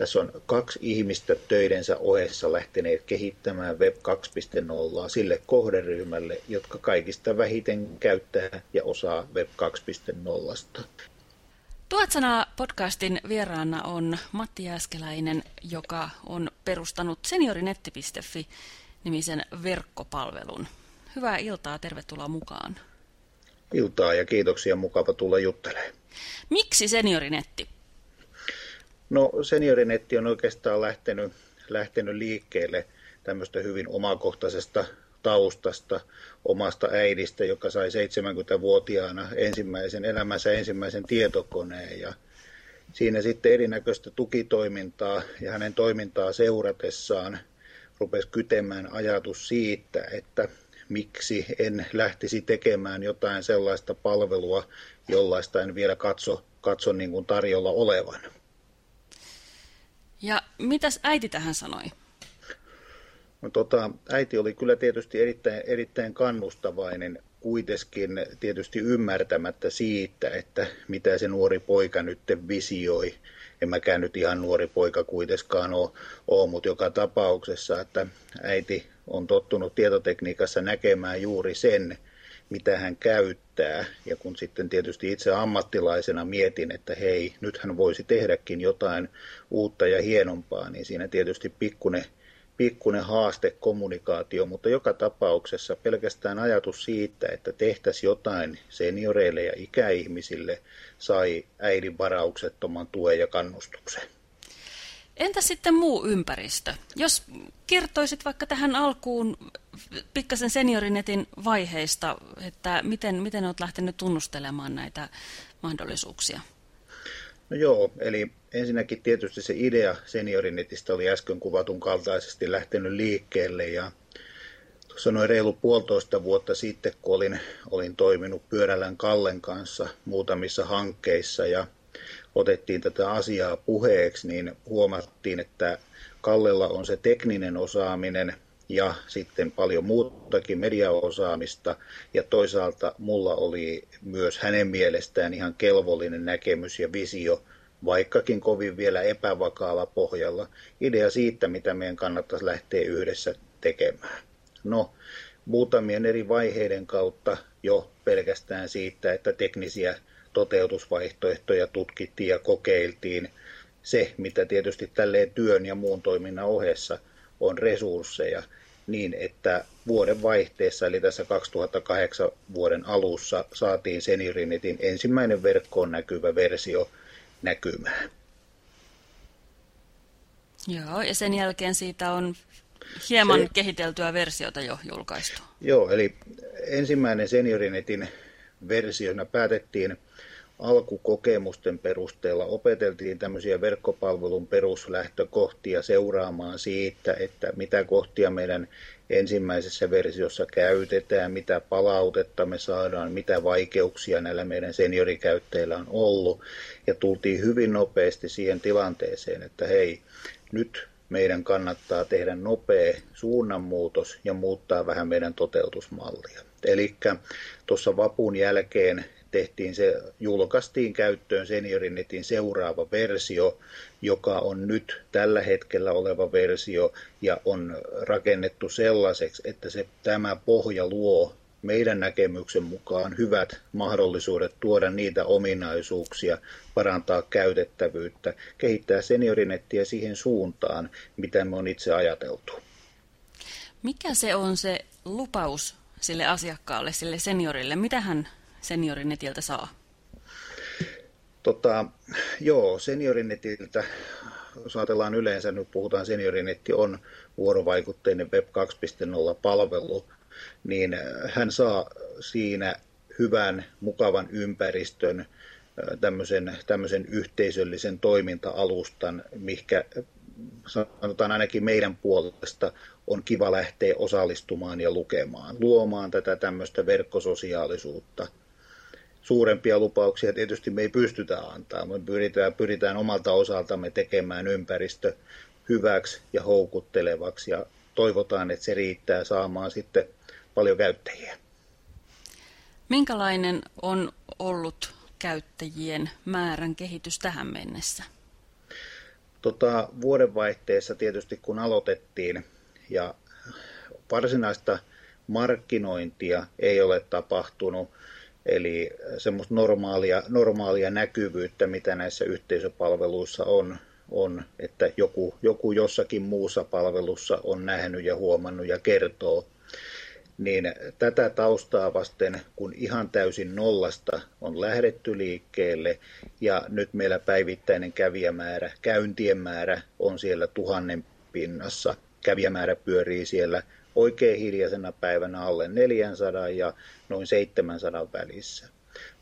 Tässä on kaksi ihmistä töidensä ohessa lähteneet kehittämään Web 2.0 sille kohderyhmälle, jotka kaikista vähiten käyttää ja osaa Web 2.0. Tuhat sanaa podcastin vieraana on Matti Jääskeläinen, joka on perustanut seniorinetti.fi nimisen verkkopalvelun. Hyvää iltaa, tervetuloa mukaan. Iltaa ja kiitoksia, mukava tulla juttelemaan. Miksi seniorinetti? No seniorinetti on oikeastaan lähtenyt, lähtenyt liikkeelle tämmöistä hyvin omakohtaisesta taustasta omasta äidistä, joka sai 70-vuotiaana ensimmäisen elämänsä ensimmäisen tietokoneen ja siinä sitten erinäköistä tukitoimintaa ja hänen toimintaa seuratessaan rupesi kytemään ajatus siitä, että miksi en lähtisi tekemään jotain sellaista palvelua, jollaista en vielä katso, katso niin kuin tarjolla olevan. Ja mitäs äiti tähän sanoi? No, tota, äiti oli kyllä tietysti erittäin, erittäin kannustavainen, kuitenkin tietysti ymmärtämättä siitä, että mitä se nuori poika nyt visioi. En mäkään nyt ihan nuori poika kuitenkaan ole, ole mutta joka tapauksessa, että äiti on tottunut tietotekniikassa näkemään juuri sen, mitä hän käyttää. Ja kun sitten tietysti itse ammattilaisena mietin, että hei, nyt hän voisi tehdäkin jotain uutta ja hienompaa, niin siinä tietysti pikkuinen pikkuinen haaste kommunikaatio, mutta joka tapauksessa pelkästään ajatus siitä, että tehtäisiin jotain senioreille ja ikäihmisille, sai äidin varauksettoman tuen ja kannustuksen. Entä sitten muu ympäristö? Jos kertoisit vaikka tähän alkuun pikkasen seniorinetin vaiheista, että miten, miten olet lähtenyt tunnustelemaan näitä mahdollisuuksia? No joo, eli ensinnäkin tietysti se idea seniorinetistä oli äsken kuvatun kaltaisesti lähtenyt liikkeelle ja tuossa noin reilu puolitoista vuotta sitten, kun olin, olin toiminut Pyörällän Kallen kanssa muutamissa hankkeissa ja otettiin tätä asiaa puheeksi, niin huomattiin, että Kallella on se tekninen osaaminen ja sitten paljon muutakin mediaosaamista. Ja toisaalta mulla oli myös hänen mielestään ihan kelvollinen näkemys ja visio, vaikkakin kovin vielä epävakaalla pohjalla, idea siitä, mitä meidän kannattaisi lähteä yhdessä tekemään. No, muutamien eri vaiheiden kautta jo pelkästään siitä, että teknisiä toteutusvaihtoehtoja tutkittiin ja kokeiltiin. Se, mitä tietysti tälleen työn ja muun toiminnan ohessa on resursseja, niin että vuoden vaihteessa, eli tässä 2008 vuoden alussa, saatiin Senirinetin ensimmäinen verkkoon näkyvä versio näkymään. Joo, ja sen jälkeen siitä on hieman se, kehiteltyä versiota jo julkaistu. Joo, eli ensimmäinen Seniorinetin versiona päätettiin alkukokemusten perusteella opeteltiin tämmöisiä verkkopalvelun peruslähtökohtia seuraamaan siitä, että mitä kohtia meidän ensimmäisessä versiossa käytetään, mitä palautetta me saadaan, mitä vaikeuksia näillä meidän seniorikäyttäjillä on ollut. Ja tultiin hyvin nopeasti siihen tilanteeseen, että hei, nyt meidän kannattaa tehdä nopea suunnanmuutos ja muuttaa vähän meidän toteutusmallia. Eli tuossa vapun jälkeen tehtiin se, julkaistiin käyttöön Seniorinetin seuraava versio, joka on nyt tällä hetkellä oleva versio ja on rakennettu sellaiseksi, että se, tämä pohja luo meidän näkemyksen mukaan hyvät mahdollisuudet tuoda niitä ominaisuuksia, parantaa käytettävyyttä, kehittää seniorinettiä siihen suuntaan, mitä me on itse ajateltu. Mikä se on se lupaus sille asiakkaalle, sille seniorille? Mitä hän seniorinetiltä saa? Tota, joo, seniorinetiltä, jos ajatellaan yleensä, nyt puhutaan seniorinetti on vuorovaikutteinen Web 2.0 palvelu, niin hän saa siinä hyvän, mukavan ympäristön, tämmöisen, tämmöisen yhteisöllisen toiminta-alustan, mikä sanotaan ainakin meidän puolesta on kiva lähteä osallistumaan ja lukemaan, luomaan tätä tämmöistä verkkososiaalisuutta – suurempia lupauksia tietysti me ei pystytä antaa. Me pyritään, pyritään omalta osaltamme tekemään ympäristö hyväksi ja houkuttelevaksi ja toivotaan, että se riittää saamaan sitten paljon käyttäjiä. Minkälainen on ollut käyttäjien määrän kehitys tähän mennessä? Tota, vuodenvaihteessa tietysti kun aloitettiin ja varsinaista markkinointia ei ole tapahtunut, eli semmoista normaalia, normaalia näkyvyyttä, mitä näissä yhteisöpalveluissa on, on että joku, joku jossakin muussa palvelussa on nähnyt ja huomannut ja kertoo niin tätä taustaa vasten, kun ihan täysin nollasta on lähdetty liikkeelle ja nyt meillä päivittäinen kävijämäärä, käyntien määrä on siellä tuhannen pinnassa. Kävijämäärä pyörii siellä oikein hiljaisena päivänä alle 400 ja noin 700 välissä.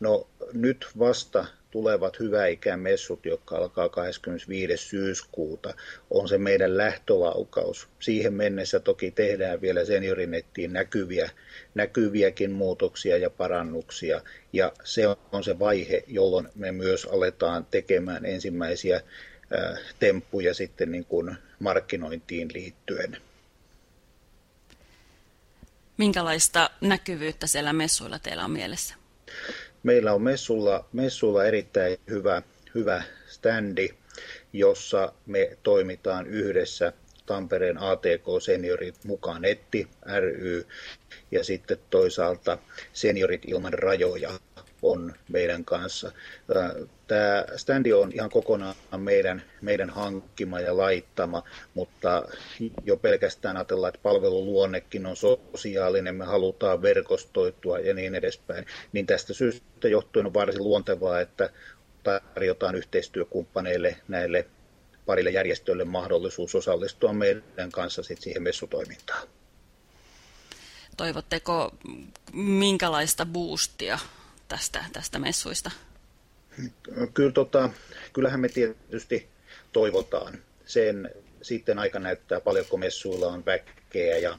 No nyt vasta tulevat hyväikämessut, jotka alkaa 25. syyskuuta, on se meidän lähtölaukaus. Siihen mennessä toki tehdään vielä seniorinettiin näkyviä, näkyviäkin muutoksia ja parannuksia. Ja se on se vaihe, jolloin me myös aletaan tekemään ensimmäisiä temppuja sitten niin kuin markkinointiin liittyen. Minkälaista näkyvyyttä siellä messuilla teillä on mielessä? Meillä on messulla, messulla erittäin hyvä, hyvä standi, jossa me toimitaan yhdessä Tampereen ATK Seniorit mukaan Etti ry ja sitten toisaalta Seniorit ilman rajoja on meidän kanssa. Tämä standi on ihan kokonaan meidän, meidän hankkima ja laittama, mutta jo pelkästään ajatellaan, että palveluluonnekin on sosiaalinen, me halutaan verkostoitua ja niin edespäin, niin tästä syystä johtuen on varsin luontevaa, että tarjotaan yhteistyökumppaneille näille parille järjestöille mahdollisuus osallistua meidän kanssa sit siihen messutoimintaan. Toivotteko minkälaista boostia tästä, tästä messuista? Kyllä, tota, kyllähän me tietysti toivotaan. Sen sitten aika näyttää paljonko messuilla on väkeä ja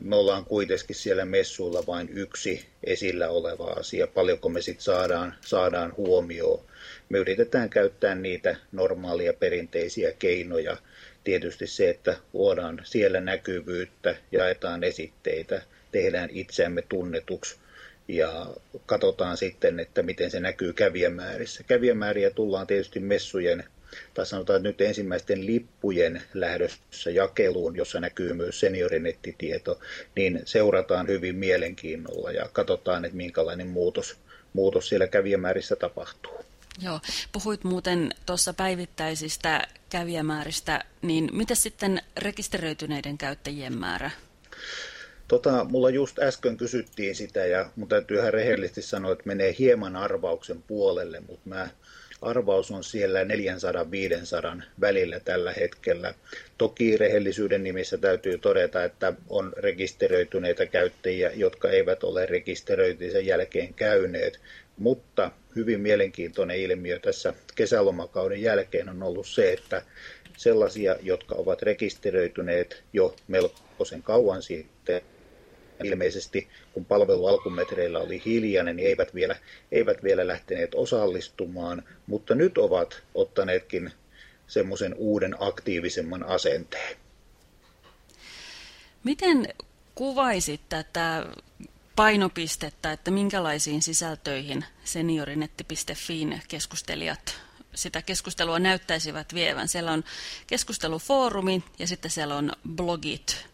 me ollaan kuitenkin siellä messuilla vain yksi esillä oleva asia, paljonko me sitten saadaan, saadaan huomioon. Me yritetään käyttää niitä normaalia perinteisiä keinoja. Tietysti se, että luodaan siellä näkyvyyttä, jaetaan esitteitä, tehdään itseämme tunnetuksi ja katsotaan sitten, että miten se näkyy kävijämäärissä. Kävijämääriä tullaan tietysti messujen tai sanotaan nyt ensimmäisten lippujen lähdössä jakeluun, jossa näkyy myös seniorinettitieto, niin seurataan hyvin mielenkiinnolla ja katsotaan, että minkälainen muutos, muutos siellä kävijämäärissä tapahtuu. Joo, puhuit muuten tuossa päivittäisistä kävijämääristä, niin miten sitten rekisteröityneiden käyttäjien määrä? Tota, mulla just äsken kysyttiin sitä ja mun täytyy ihan rehellisesti sanoa, että menee hieman arvauksen puolelle, mutta mä arvaus on siellä 400-500 välillä tällä hetkellä. Toki rehellisyyden nimissä täytyy todeta, että on rekisteröityneitä käyttäjiä, jotka eivät ole rekisteröitymisen jälkeen käyneet, mutta hyvin mielenkiintoinen ilmiö tässä kesälomakauden jälkeen on ollut se, että sellaisia, jotka ovat rekisteröityneet jo melkoisen kauan sitten, ilmeisesti kun palvelu alkumetreillä oli hiljainen, niin eivät vielä, eivät vielä lähteneet osallistumaan, mutta nyt ovat ottaneetkin semmoisen uuden aktiivisemman asenteen. Miten kuvaisit tätä painopistettä, että minkälaisiin sisältöihin seniorinetti.fiin keskustelijat sitä keskustelua näyttäisivät vievän. Siellä on keskustelufoorumi ja sitten siellä on blogit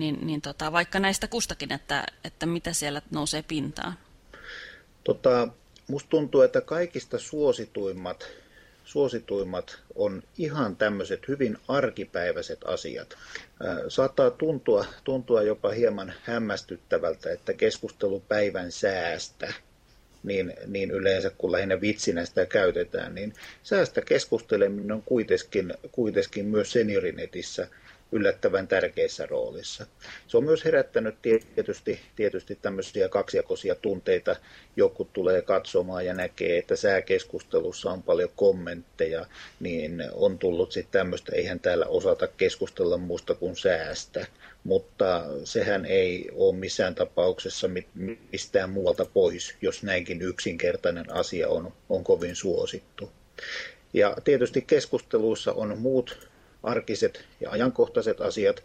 niin, niin tota, vaikka näistä kustakin, että, että mitä siellä nousee pintaan? Tota, musta tuntuu, että kaikista suosituimmat, suosituimmat on ihan tämmöiset hyvin arkipäiväiset asiat. Saattaa tuntua, tuntua jopa hieman hämmästyttävältä, että keskustelu päivän säästä niin, niin yleensä kun lähinnä vitsinä sitä käytetään, niin säästä keskusteleminen on kuitenkin, kuitenkin myös seniorinetissä yllättävän tärkeissä roolissa. Se on myös herättänyt tietysti, tietysti tämmöisiä kaksijakoisia tunteita. Joku tulee katsomaan ja näkee, että sääkeskustelussa on paljon kommentteja, niin on tullut sitten tämmöistä, eihän täällä osata keskustella muusta kuin säästä. Mutta sehän ei ole missään tapauksessa mistään muualta pois, jos näinkin yksinkertainen asia on, on kovin suosittu. Ja tietysti keskusteluissa on muut arkiset ja ajankohtaiset asiat.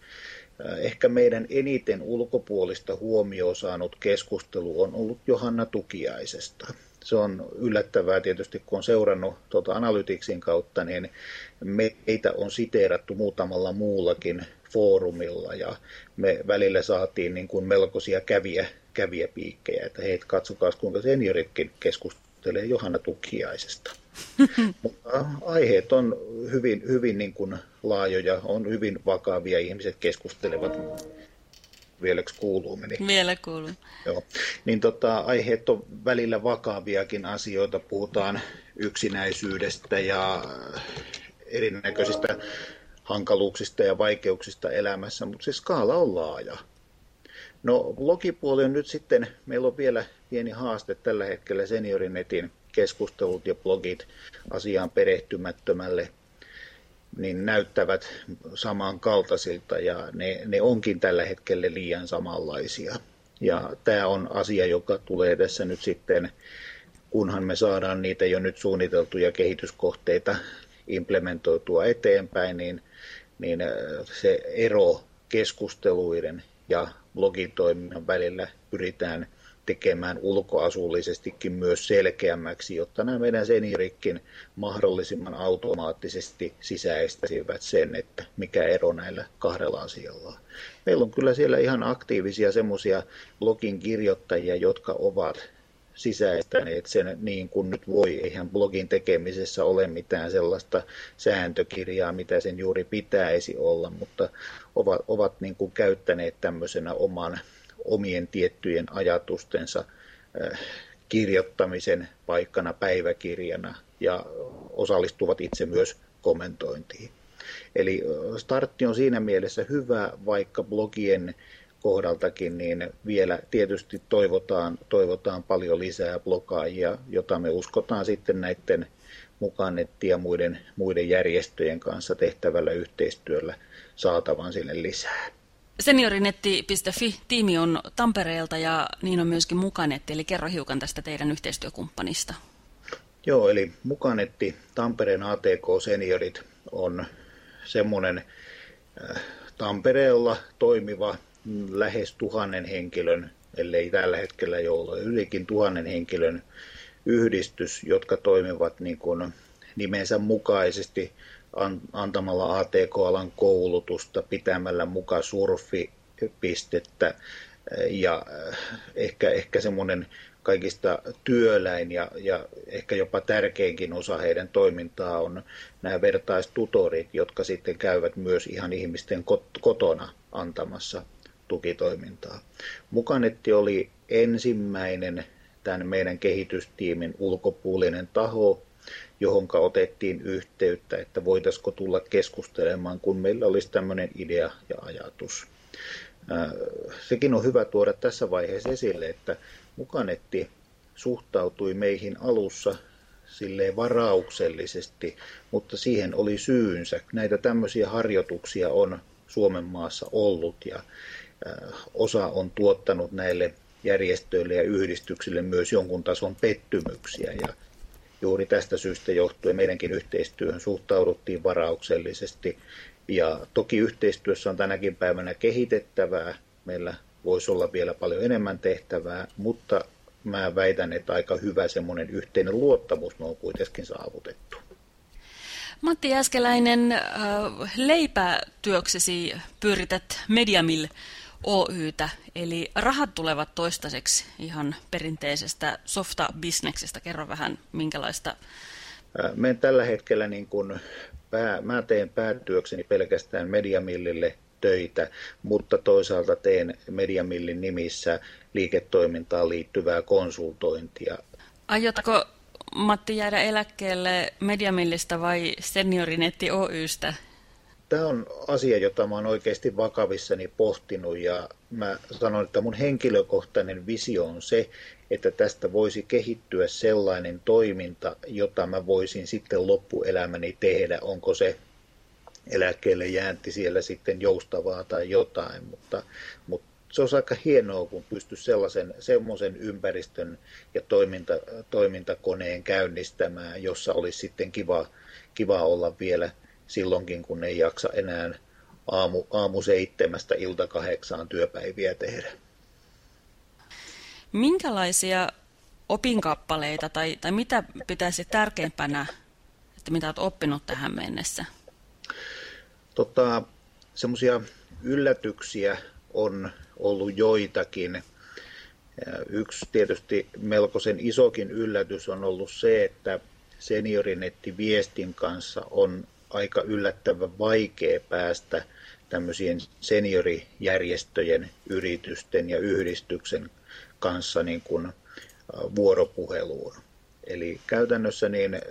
Äh, ehkä meidän eniten ulkopuolista huomioon saanut keskustelu on ollut Johanna Tukiaisesta. se on yllättävää tietysti, kun on seurannut tuota Analyticsin kautta, niin meitä on siteerattu muutamalla muullakin foorumilla ja me välillä saatiin niin kuin melkoisia käviä, käviä piikkejä, että hei, katsokaa kuinka senioritkin keskustelee Johanna Tukiaisesta. Mutta aiheet on hyvin, hyvin niin kuin laajoja, on hyvin vakavia, ihmiset keskustelevat vieläks kuuluu meni. Vielä kuuluu. Joo. Niin tota, aiheet on välillä vakaviakin asioita. Puhutaan yksinäisyydestä ja erinäköisistä hankaluuksista ja vaikeuksista elämässä, mutta se skaala on laaja. No blogipuoli on nyt sitten, meillä on vielä pieni haaste tällä hetkellä seniorinetin keskustelut ja blogit asiaan perehtymättömälle niin näyttävät samankaltaisilta ja ne, ne onkin tällä hetkellä liian samanlaisia. Ja tämä on asia, joka tulee tässä nyt sitten, kunhan me saadaan niitä jo nyt suunniteltuja kehityskohteita implementoitua eteenpäin, niin, niin äh, se ero keskusteluiden ja blogitoiminnan välillä pyritään tekemään ulkoasullisestikin myös selkeämmäksi, jotta nämä meidän seniorikin mahdollisimman automaattisesti sisäistäisivät sen, että mikä ero näillä kahdella asialla on. Meillä on kyllä siellä ihan aktiivisia semmoisia blogin kirjoittajia, jotka ovat sisäistäneet sen niin kuin nyt voi. Eihän blogin tekemisessä ole mitään sellaista sääntökirjaa, mitä sen juuri pitäisi olla, mutta ovat, ovat niin kuin käyttäneet tämmöisenä oman omien tiettyjen ajatustensa äh, kirjoittamisen paikkana päiväkirjana ja osallistuvat itse myös kommentointiin. Eli äh, startti on siinä mielessä hyvä, vaikka blogien kohdaltakin, niin vielä tietysti toivotaan, toivotaan paljon lisää blogaajia, jota me uskotaan sitten näiden mukaan netti ja muiden, muiden järjestöjen kanssa tehtävällä yhteistyöllä saatavan sinne lisää. Seniorinetti.fi-tiimi on Tampereelta ja niin on myöskin Mukanetti, eli kerro hiukan tästä teidän yhteistyökumppanista. Joo, eli Mukanetti, Tampereen ATK-seniorit on semmoinen äh, Tampereella toimiva lähes tuhannen henkilön, ellei tällä hetkellä jo ole ylikin tuhannen henkilön yhdistys, jotka toimivat niin kuin nimensä mukaisesti antamalla ATK-alan koulutusta, pitämällä mukaan surfipistettä ja äh, ehkä, ehkä semmoinen kaikista työläin ja, ja ehkä jopa tärkeinkin osa heidän toimintaa on nämä vertaistutorit, jotka sitten käyvät myös ihan ihmisten kotona antamassa tukitoimintaa. Mukanetti oli ensimmäinen tämän meidän kehitystiimin ulkopuolinen taho, johon otettiin yhteyttä, että voitaisiko tulla keskustelemaan, kun meillä olisi tämmöinen idea ja ajatus. Sekin on hyvä tuoda tässä vaiheessa esille, että Mukanetti suhtautui meihin alussa silleen varauksellisesti, mutta siihen oli syynsä. Näitä tämmöisiä harjoituksia on Suomen maassa ollut ja osa on tuottanut näille järjestöille ja yhdistyksille myös jonkun tason pettymyksiä ja juuri tästä syystä johtuen meidänkin yhteistyöhön suhtauduttiin varauksellisesti. Ja toki yhteistyössä on tänäkin päivänä kehitettävää. Meillä voisi olla vielä paljon enemmän tehtävää, mutta mä väitän, että aika hyvä semmoinen yhteinen luottamus me on kuitenkin saavutettu. Matti Äskeläinen, äh, leipätyöksesi pyörität Mediamil Oytä, eli rahat tulevat toistaiseksi ihan perinteisestä softa-bisneksestä. Kerro vähän, minkälaista... Mä tällä hetkellä niin kun pää, mä teen päätyökseni pelkästään Mediamillille töitä, mutta toisaalta teen Mediamillin nimissä liiketoimintaan liittyvää konsultointia. Aiotko Matti jäädä eläkkeelle Mediamillistä vai Seniorinetti Oystä? Tämä on asia, jota mä oon oikeasti vakavissani pohtinut ja mä sanon, että mun henkilökohtainen visio on se, että tästä voisi kehittyä sellainen toiminta, jota mä voisin sitten loppuelämäni tehdä. Onko se eläkkeelle jäänti siellä sitten joustavaa tai jotain, mutta, mutta se on aika hienoa, kun pystyy sellaisen semmoisen ympäristön ja toiminta, toimintakoneen käynnistämään, jossa olisi sitten kiva, kiva olla vielä – silloinkin, kun ei jaksa enää aamu, aamu seitsemästä ilta kahdeksaan työpäiviä tehdä. Minkälaisia opinkappaleita tai, tai mitä pitäisi tärkeimpänä, että mitä olet oppinut tähän mennessä? Tota, Semmoisia yllätyksiä on ollut joitakin. Yksi tietysti melkoisen isokin yllätys on ollut se, että seniorinetti-viestin kanssa on aika yllättävän vaikea päästä tämmöisien seniorijärjestöjen, yritysten ja yhdistyksen kanssa niin kuin vuoropuheluun. Eli käytännössä niin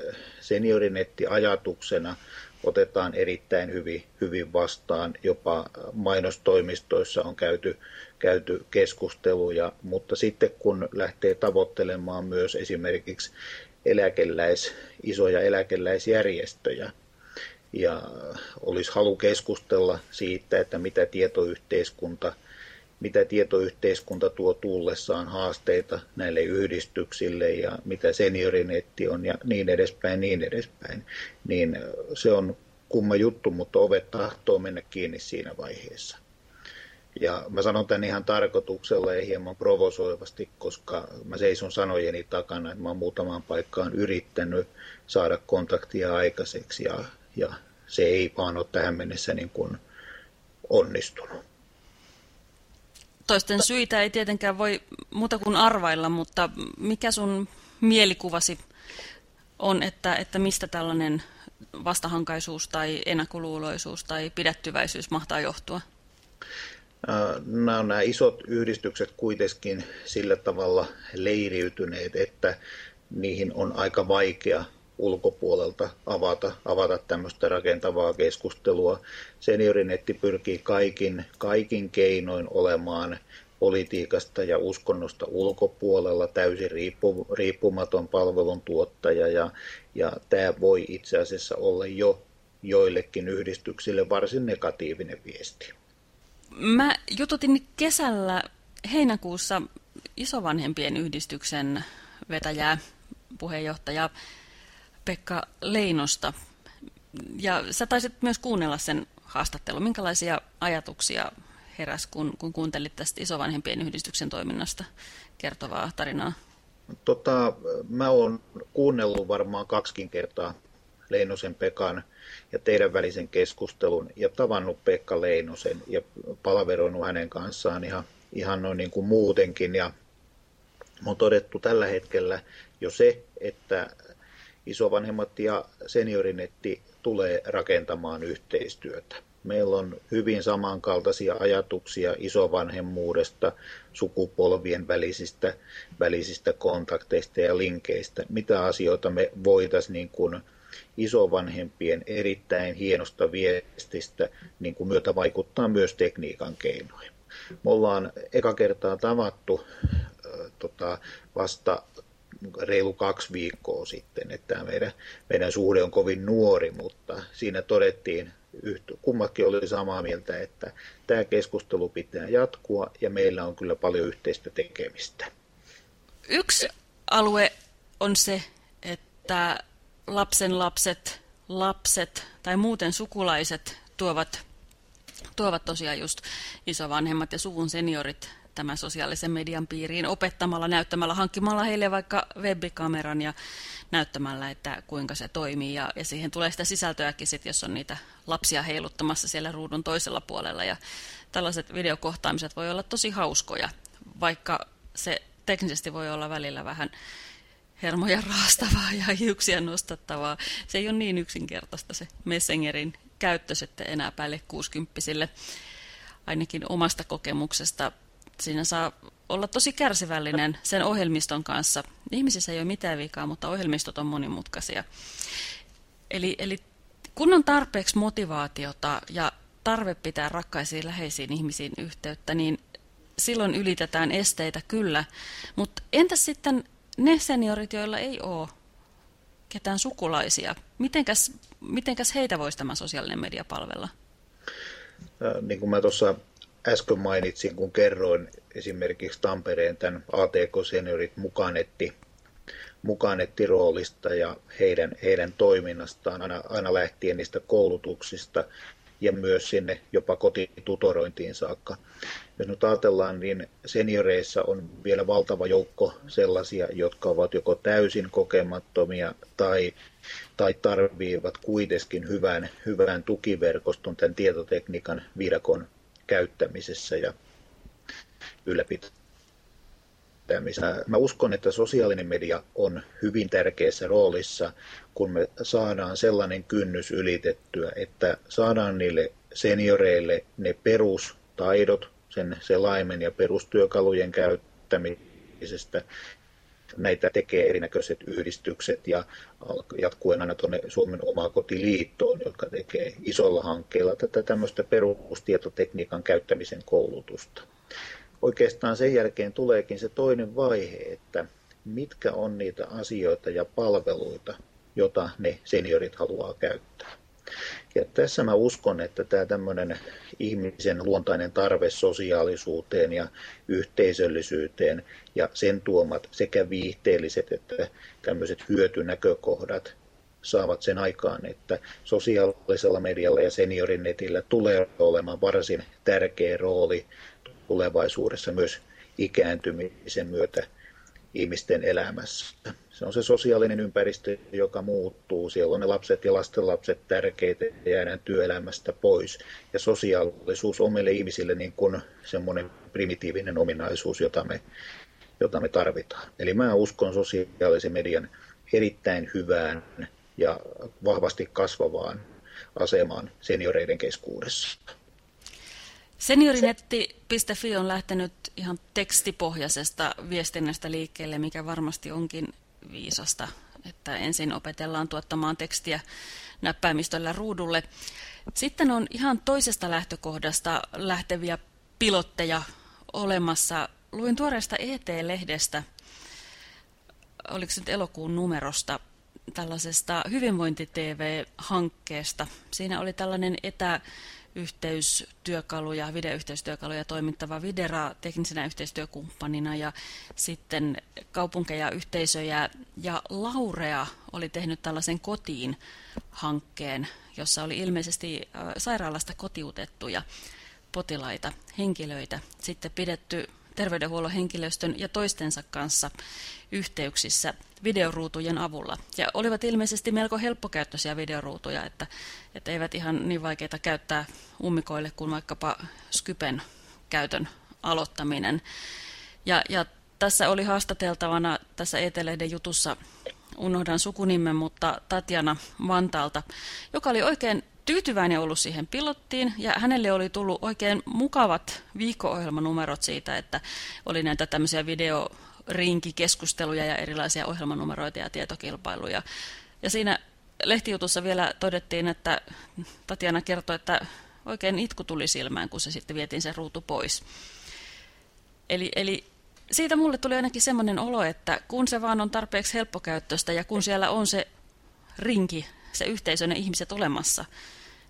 seniorinetti ajatuksena otetaan erittäin hyvin, hyvin vastaan. Jopa mainostoimistoissa on käyty, käyty keskusteluja, mutta sitten kun lähtee tavoittelemaan myös esimerkiksi eläkeläis, isoja eläkeläisjärjestöjä, ja olisi halu keskustella siitä, että mitä tietoyhteiskunta, mitä tietoyhteiskunta tuo tullessaan haasteita näille yhdistyksille ja mitä seniorinetti on ja niin edespäin, niin edespäin, niin se on kumma juttu, mutta ovet tahtoo mennä kiinni siinä vaiheessa. Ja mä sanon tämän ihan tarkoituksella ja hieman provosoivasti, koska mä seison sanojeni takana, että mä oon muutamaan paikkaan yrittänyt saada kontaktia aikaiseksi ja, ja se ei vaan ole tähän mennessä niin kuin onnistunut. Toisten syitä ei tietenkään voi muuta kuin arvailla, mutta mikä sun mielikuvasi on, että, että mistä tällainen vastahankaisuus tai ennakkoluuloisuus tai pidättyväisyys mahtaa johtua? Nämä on nämä isot yhdistykset kuitenkin sillä tavalla leiriytyneet, että niihin on aika vaikea ulkopuolelta avata, avata tämmöistä rakentavaa keskustelua. Seniorinetti pyrkii kaikin, kaikin keinoin olemaan politiikasta ja uskonnosta ulkopuolella täysin riippu, riippumaton palveluntuottaja ja, ja tämä voi itse asiassa olla jo joillekin yhdistyksille varsin negatiivinen viesti. Mä jututin kesällä heinäkuussa isovanhempien yhdistyksen vetäjää, puheenjohtaja Pekka Leinosta. Ja sä taisit myös kuunnella sen haastattelun. Minkälaisia ajatuksia heräsi, kun, kun kuuntelit tästä isovanhempien yhdistyksen toiminnasta kertovaa tarinaa? Tota, mä oon kuunnellut varmaan kaksikin kertaa Leinosen Pekan ja teidän välisen keskustelun ja tavannut Pekka Leinosen ja palaveroinut hänen kanssaan ihan, ihan noin niin kuin muutenkin. Ja on todettu tällä hetkellä jo se, että isovanhemmat ja seniorinetti tulee rakentamaan yhteistyötä. Meillä on hyvin samankaltaisia ajatuksia isovanhemmuudesta, sukupolvien välisistä, välisistä kontakteista ja linkeistä. Mitä asioita me voitaisiin niin kuin isovanhempien erittäin hienosta viestistä niin kuin myötä vaikuttaa myös tekniikan keinoin. Me ollaan eka kertaa tavattu äh, tota, vasta reilu kaksi viikkoa sitten, että meidän, meidän suhde on kovin nuori, mutta siinä todettiin, kummatkin oli samaa mieltä, että tämä keskustelu pitää jatkua ja meillä on kyllä paljon yhteistä tekemistä. Yksi alue on se, että lapsen lapset, lapset tai muuten sukulaiset tuovat, tuovat tosiaan just isovanhemmat ja suvun seniorit tämän sosiaalisen median piiriin opettamalla, näyttämällä, hankkimalla heille vaikka webikameran ja näyttämällä, että kuinka se toimii. Ja, ja siihen tulee sitä sisältöäkin, sit, jos on niitä lapsia heiluttamassa siellä ruudun toisella puolella. Ja tällaiset videokohtaamiset voi olla tosi hauskoja, vaikka se teknisesti voi olla välillä vähän hermoja raastavaa ja hiuksia nostattavaa. Se ei ole niin yksinkertaista se Messengerin käyttö sitten enää päälle 60 ainakin omasta kokemuksesta siinä saa olla tosi kärsivällinen sen ohjelmiston kanssa. Ihmisissä ei ole mitään vikaa, mutta ohjelmistot on monimutkaisia. Eli, eli kun on tarpeeksi motivaatiota ja tarve pitää rakkaisiin läheisiin ihmisiin yhteyttä, niin silloin ylitetään esteitä kyllä. Mutta entäs sitten ne seniorit, joilla ei ole ketään sukulaisia? Mitenkäs, mitenkäs heitä voisi tämä sosiaalinen media palvella? Niin kuin mä tuossa äsken mainitsin, kun kerroin esimerkiksi Tampereen tämän ATK-seniorit mukanetti, mukanetti roolista ja heidän, heidän toiminnastaan aina, aina lähtien niistä koulutuksista ja myös sinne jopa kotitutorointiin saakka. Jos nyt ajatellaan, niin senioreissa on vielä valtava joukko sellaisia, jotka ovat joko täysin kokemattomia tai, tai tarvitsevat kuitenkin hyvän, hyvän tukiverkoston tämän tietotekniikan viidakon käyttämisessä ja ylläpitämisessä Mä uskon, että sosiaalinen media on hyvin tärkeässä roolissa, kun me saadaan sellainen kynnys ylitettyä, että saadaan niille senioreille ne perustaidot, sen selaimen ja perustyökalujen käyttämisestä. Näitä tekee erinäköiset yhdistykset ja jatkuen aina tuonne Suomen omaa kotiliittoon, jotka tekee isolla hankkeella tätä tämmöistä perustietotekniikan käyttämisen koulutusta oikeastaan sen jälkeen tuleekin se toinen vaihe, että mitkä on niitä asioita ja palveluita, jota ne seniorit haluaa käyttää. Ja tässä mä uskon, että tämä tämmöinen ihmisen luontainen tarve sosiaalisuuteen ja yhteisöllisyyteen ja sen tuomat sekä viihteelliset että tämmöiset hyötynäkökohdat saavat sen aikaan, että sosiaalisella medialla ja seniorinetillä tulee olemaan varsin tärkeä rooli tulevaisuudessa myös ikääntymisen myötä ihmisten elämässä. Se on se sosiaalinen ympäristö, joka muuttuu. Siellä on ne lapset ja lastenlapset tärkeitä ja jäädään työelämästä pois. Ja sosiaalisuus on meille ihmisille niin kuin semmoinen primitiivinen ominaisuus, jota me, jota me tarvitaan. Eli mä uskon sosiaalisen median erittäin hyvään ja vahvasti kasvavaan asemaan senioreiden keskuudessa. Seniorinetti.fi on lähtenyt ihan tekstipohjaisesta viestinnästä liikkeelle, mikä varmasti onkin viisasta, että ensin opetellaan tuottamaan tekstiä näppäimistöllä ruudulle. Sitten on ihan toisesta lähtökohdasta lähteviä pilotteja olemassa. Luin tuoreesta ET-lehdestä, oliko nyt elokuun numerosta, tällaisesta hyvinvointi-TV-hankkeesta. Siinä oli tällainen etä yhteystyökaluja, videoyhteistyökaluja toimittava Videra teknisenä yhteistyökumppanina. Ja sitten kaupunkeja, yhteisöjä ja Laurea oli tehnyt tällaisen kotiin hankkeen, jossa oli ilmeisesti sairaalasta kotiutettuja potilaita, henkilöitä, sitten pidetty terveydenhuollon henkilöstön ja toistensa kanssa yhteyksissä videoruutujen avulla. Ja olivat ilmeisesti melko helppokäyttöisiä videoruutuja, että, että eivät ihan niin vaikeita käyttää ummikoille kuin vaikkapa Skypen käytön aloittaminen. Ja, ja tässä oli haastateltavana tässä Etelehden jutussa, unohdan sukunimen, mutta Tatjana Vantaalta, joka oli oikein tyytyväinen ollut siihen pilottiin ja hänelle oli tullut oikein mukavat viikko-ohjelmanumerot siitä, että oli näitä tämmöisiä videorinkikeskusteluja ja erilaisia ohjelmanumeroita ja tietokilpailuja. Ja siinä lehtijutussa vielä todettiin, että Tatjana kertoi, että oikein itku tuli silmään, kun se sitten vietiin se ruutu pois. Eli, eli siitä mulle tuli ainakin semmoinen olo, että kun se vaan on tarpeeksi helppokäyttöistä ja kun siellä on se rinki se yhteisö, ne ihmiset olemassa,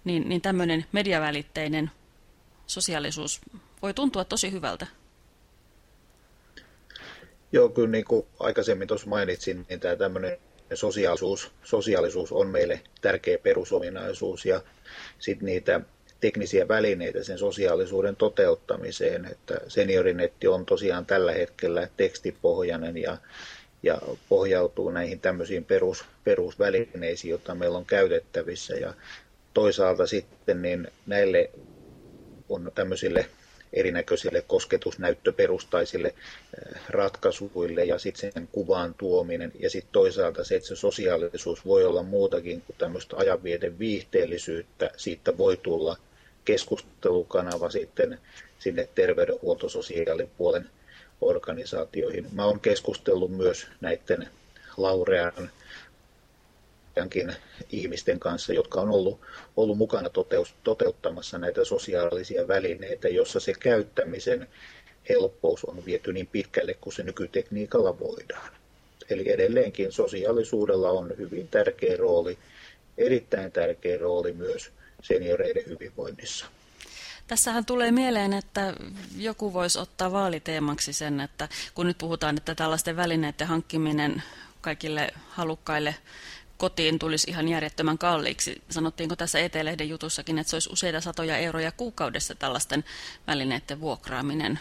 niin, niin tämmöinen mediavälitteinen sosiaalisuus voi tuntua tosi hyvältä. Joo, kyllä niin kuin aikaisemmin tuossa mainitsin, niin tämä tämmöinen sosiaalisuus, sosiaalisuus on meille tärkeä perusominaisuus ja sitten niitä teknisiä välineitä sen sosiaalisuuden toteuttamiseen, että seniorinetti on tosiaan tällä hetkellä tekstipohjainen ja ja pohjautuu näihin tämmöisiin perus, perusvälineisiin, joita meillä on käytettävissä. Ja toisaalta sitten niin näille on tämmöisille erinäköisille kosketusnäyttöperustaisille eh, ratkaisuille ja sitten sen kuvan tuominen ja sitten toisaalta se, että se sosiaalisuus voi olla muutakin kuin tämmöistä ajanvieten viihteellisyyttä. Siitä voi tulla keskustelukanava sitten sinne terveydenhuoltososiaalipuolen organisaatioihin. Mä olen keskustellut myös näiden laurean ihmisten kanssa, jotka on ollut, ollut mukana toteuttamassa näitä sosiaalisia välineitä, jossa se käyttämisen helppous on viety niin pitkälle kuin se nykytekniikalla voidaan. Eli edelleenkin sosiaalisuudella on hyvin tärkeä rooli, erittäin tärkeä rooli myös senioreiden hyvinvoinnissa. Tässähän tulee mieleen, että joku voisi ottaa vaaliteemaksi sen, että kun nyt puhutaan, että tällaisten välineiden hankkiminen kaikille halukkaille kotiin tulisi ihan järjettömän kalliiksi. Sanottiinko tässä Etelehden jutussakin, että se olisi useita satoja euroja kuukaudessa tällaisten välineiden vuokraaminen.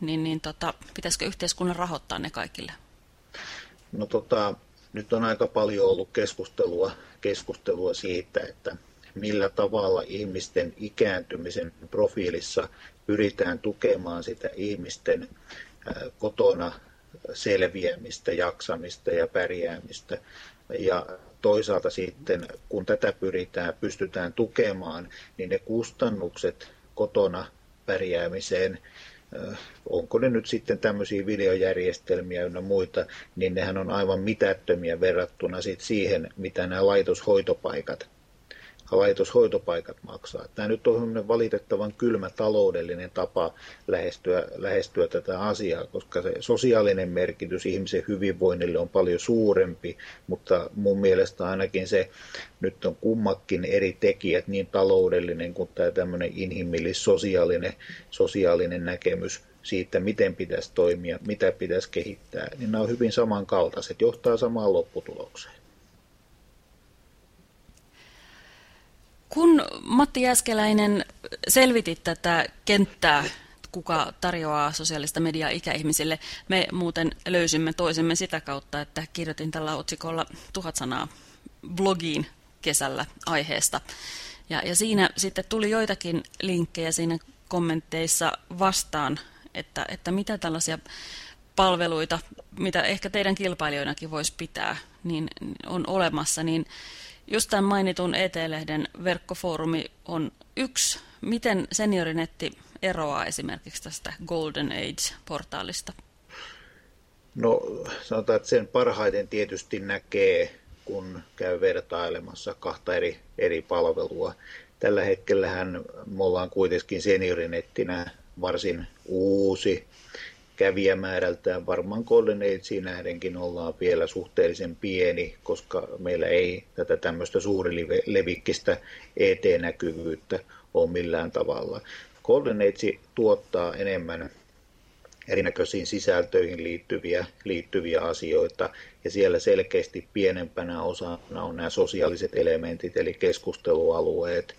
Niin, niin tota, pitäisikö yhteiskunnan rahoittaa ne kaikille? No tota, nyt on aika paljon ollut keskustelua, keskustelua siitä, että millä tavalla ihmisten ikääntymisen profiilissa pyritään tukemaan sitä ihmisten kotona selviämistä, jaksamista ja pärjäämistä. Ja toisaalta sitten, kun tätä pyritään, pystytään tukemaan, niin ne kustannukset kotona pärjäämiseen, onko ne nyt sitten tämmöisiä videojärjestelmiä ja muita, niin nehän on aivan mitättömiä verrattuna sit siihen, mitä nämä laitoshoitopaikat laitoshoitopaikat maksaa. Tämä nyt on valitettavan kylmä taloudellinen tapa lähestyä, lähestyä tätä asiaa, koska se sosiaalinen merkitys ihmisen hyvinvoinnille on paljon suurempi, mutta mun mielestä ainakin se nyt on kummakin eri tekijät, niin taloudellinen kuin tämä tämmöinen inhimillis sosiaalinen, sosiaalinen näkemys siitä, miten pitäisi toimia, mitä pitäisi kehittää, niin nämä on hyvin samankaltaiset, johtaa samaan lopputulokseen. Kun Matti Jäskeläinen selvitit tätä kenttää, kuka tarjoaa sosiaalista mediaa ikäihmisille, me muuten löysimme toisemme sitä kautta, että kirjoitin tällä otsikolla tuhat sanaa blogiin kesällä aiheesta. Ja, ja siinä sitten tuli joitakin linkkejä siinä kommentteissa vastaan, että, että mitä tällaisia palveluita, mitä ehkä teidän kilpailijoinakin voisi pitää, niin on olemassa, niin Just tämän mainitun ET-lehden verkkofoorumi on yksi. Miten seniorinetti eroaa esimerkiksi tästä Golden Age-portaalista? No sanotaan, että sen parhaiten tietysti näkee, kun käy vertailemassa kahta eri, eri palvelua. Tällä hetkellähän me ollaan kuitenkin seniorinettinä varsin uusi kävijämäärältään varmaan Golden Ageen nähdenkin ollaan vielä suhteellisen pieni, koska meillä ei tätä tämmöistä suurilevikkistä ET-näkyvyyttä ole millään tavalla. Golden Age tuottaa enemmän erinäköisiin sisältöihin liittyviä, liittyviä asioita, ja siellä selkeästi pienempänä osana on nämä sosiaaliset elementit, eli keskustelualueet,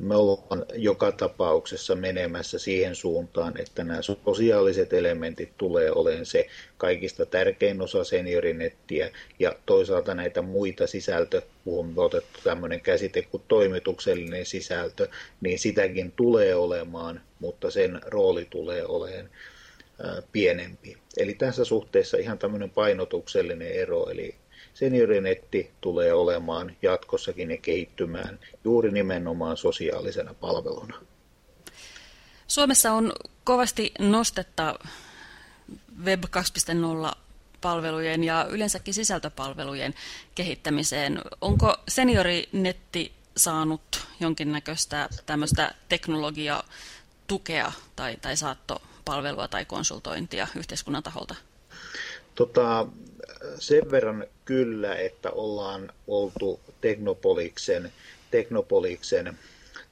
me ollaan joka tapauksessa menemässä siihen suuntaan, että nämä sosiaaliset elementit tulee olemaan se kaikista tärkein osa seniorinettiä ja toisaalta näitä muita sisältö, puhun otettu tämmöinen käsite kuin toimituksellinen sisältö, niin sitäkin tulee olemaan, mutta sen rooli tulee olemaan pienempi. Eli tässä suhteessa ihan tämmöinen painotuksellinen ero, eli Seniorinetti tulee olemaan jatkossakin ja kehittymään juuri nimenomaan sosiaalisena palveluna. Suomessa on kovasti nostetta Web 2.0 palvelujen ja yleensäkin sisältöpalvelujen kehittämiseen. Onko seniorinetti saanut jonkinnäköistä tämmöistä teknologiaa tukea tai, tai saattopalvelua tai konsultointia yhteiskunnan taholta? Tota, sen verran kyllä, että ollaan oltu Teknopoliksen, Teknopoliksen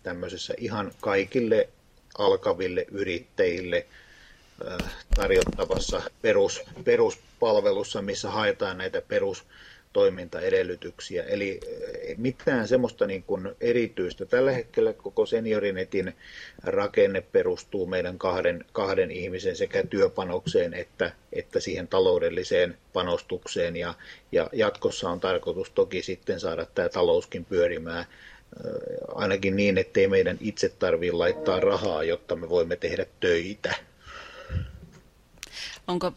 tämmöisessä ihan kaikille alkaville yrittäjille äh, tarjottavassa perus, peruspalvelussa, missä haetaan näitä perus, toimintaedellytyksiä. Eli eh, mitään semmoista niin kuin erityistä. Tällä hetkellä koko seniorinetin rakenne perustuu meidän kahden, kahden ihmisen sekä työpanokseen että, että siihen taloudelliseen panostukseen. Ja, ja jatkossa on tarkoitus toki sitten saada tämä talouskin pyörimään eh, ainakin niin, ettei meidän itse tarvitse laittaa rahaa, jotta me voimme tehdä töitä. Onko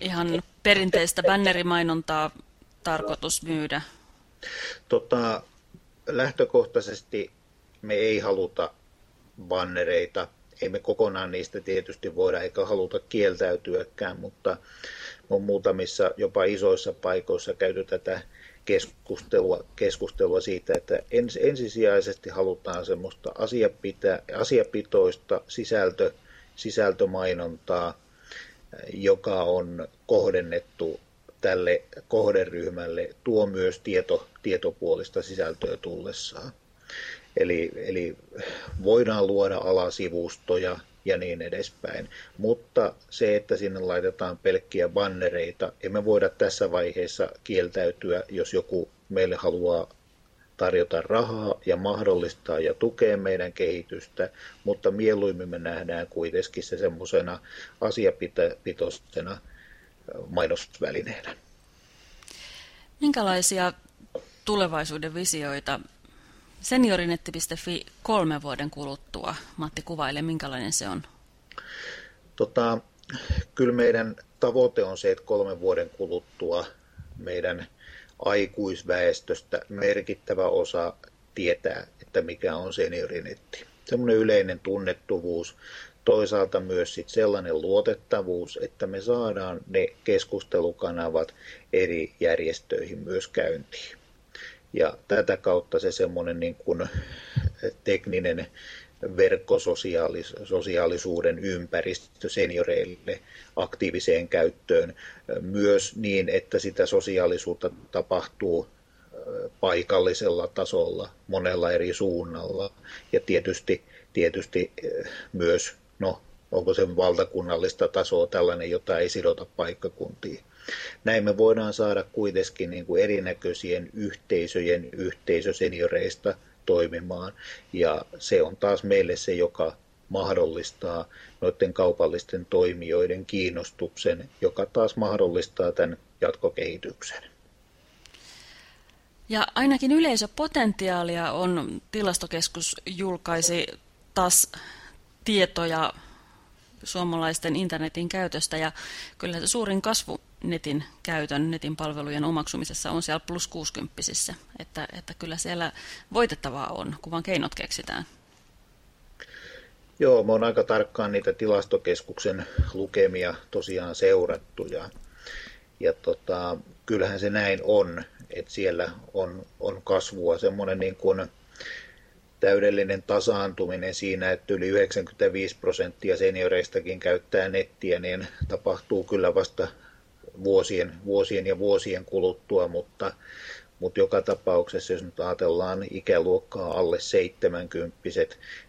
ihan perinteistä bannerimainontaa tarkoitus myydä? Tota, lähtökohtaisesti me ei haluta bannereita. Ei me kokonaan niistä tietysti voida eikä haluta kieltäytyäkään, mutta on muutamissa jopa isoissa paikoissa käyty tätä keskustelua, keskustelua siitä, että ens, ensisijaisesti halutaan semmoista asiapitä, asiapitoista sisältö, sisältömainontaa, joka on kohdennettu tälle kohderyhmälle tuo myös tieto, tietopuolista sisältöä tullessaan. Eli, eli voidaan luoda alasivustoja ja niin edespäin. Mutta se, että sinne laitetaan pelkkiä bannereita, emme voida tässä vaiheessa kieltäytyä, jos joku meille haluaa tarjota rahaa ja mahdollistaa ja tukea meidän kehitystä, mutta mieluimmin me nähdään kuitenkin se semmoisena asiapitoisena mainosvälineenä. Minkälaisia tulevaisuuden visioita seniorinetti.fi kolmen vuoden kuluttua, Matti kuvaile, minkälainen se on? Tota, kyllä meidän tavoite on se, että kolmen vuoden kuluttua meidän aikuisväestöstä merkittävä osa tietää, että mikä on seniorinetti. Semmoinen yleinen tunnettuvuus, toisaalta myös sit sellainen luotettavuus, että me saadaan ne keskustelukanavat eri järjestöihin myös käyntiin. Ja tätä kautta se semmoinen niin kuin tekninen verkkososiaalisuuden ympäristö senioreille aktiiviseen käyttöön myös niin, että sitä sosiaalisuutta tapahtuu paikallisella tasolla monella eri suunnalla ja tietysti, tietysti myös, no onko se valtakunnallista tasoa tällainen, jota ei sidota paikkakuntiin. Näin me voidaan saada kuitenkin niin kuin erinäköisien yhteisöjen yhteisösenioreista toimimaan. Ja se on taas meille se, joka mahdollistaa noiden kaupallisten toimijoiden kiinnostuksen, joka taas mahdollistaa tämän jatkokehityksen. Ja ainakin yleisöpotentiaalia on tilastokeskus julkaisi taas tietoja suomalaisten internetin käytöstä. Ja kyllä se suurin kasvu netin käytön, netin palvelujen omaksumisessa on siellä plus 60 että, että kyllä siellä voitettavaa on, kun vaan keinot keksitään. Joo, me on aika tarkkaan niitä tilastokeskuksen lukemia tosiaan seurattu ja, ja tota, kyllähän se näin on, että siellä on, on kasvua, semmoinen niin kuin täydellinen tasaantuminen siinä, että yli 95 prosenttia senioreistakin käyttää nettiä, niin tapahtuu kyllä vasta vuosien, vuosien ja vuosien kuluttua, mutta, mutta joka tapauksessa, jos nyt ajatellaan ikäluokkaa alle 70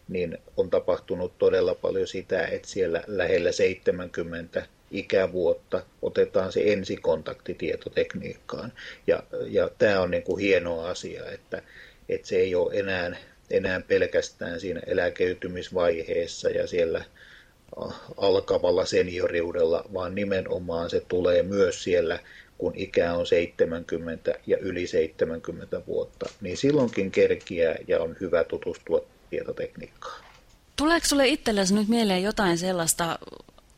niin on tapahtunut todella paljon sitä, että siellä lähellä 70 ikävuotta otetaan se ensikontakti tietotekniikkaan. Ja, ja tämä on niin kuin hieno asia, että, että se ei ole enää, enää pelkästään siinä eläkeytymisvaiheessa ja siellä alkavalla senioriudella, vaan nimenomaan se tulee myös siellä, kun ikä on 70 ja yli 70 vuotta, niin silloinkin kerkiää ja on hyvä tutustua tietotekniikkaan. Tuleeko sinulle itsellesi nyt mieleen jotain sellaista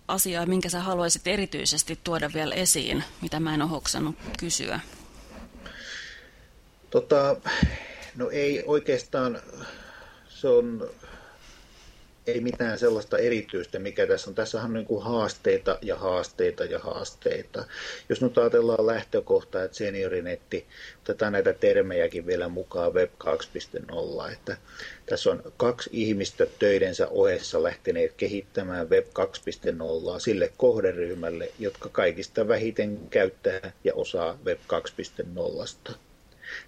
asiaa, minkä sä haluaisit erityisesti tuoda vielä esiin, mitä mä en ole hoksannut kysyä? Tota, no ei oikeastaan, se on ei mitään sellaista erityistä, mikä tässä on. Tässä on niin kuin haasteita ja haasteita ja haasteita. Jos nyt ajatellaan lähtökohtaa, että seniorinetti, otetaan näitä termejäkin vielä mukaan Web 2.0, että tässä on kaksi ihmistä töidensä ohessa lähteneet kehittämään Web 2.0 sille kohderyhmälle, jotka kaikista vähiten käyttää ja osaa Web 2.0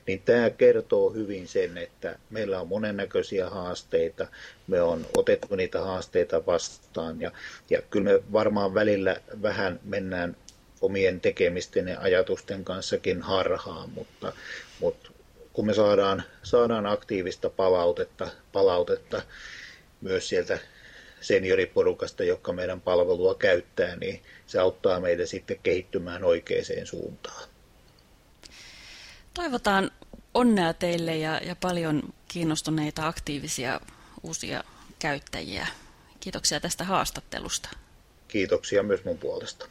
niin tämä kertoo hyvin sen, että meillä on monennäköisiä haasteita, me on otettu niitä haasteita vastaan ja, ja kyllä me varmaan välillä vähän mennään omien tekemisten ja ajatusten kanssakin harhaan, mutta, mutta kun me saadaan, saadaan aktiivista palautetta, palautetta myös sieltä senioriporukasta, joka meidän palvelua käyttää, niin se auttaa meitä sitten kehittymään oikeaan suuntaan. Toivotaan onnea teille ja, ja paljon kiinnostuneita aktiivisia uusia käyttäjiä. Kiitoksia tästä haastattelusta. Kiitoksia myös mun puolesta.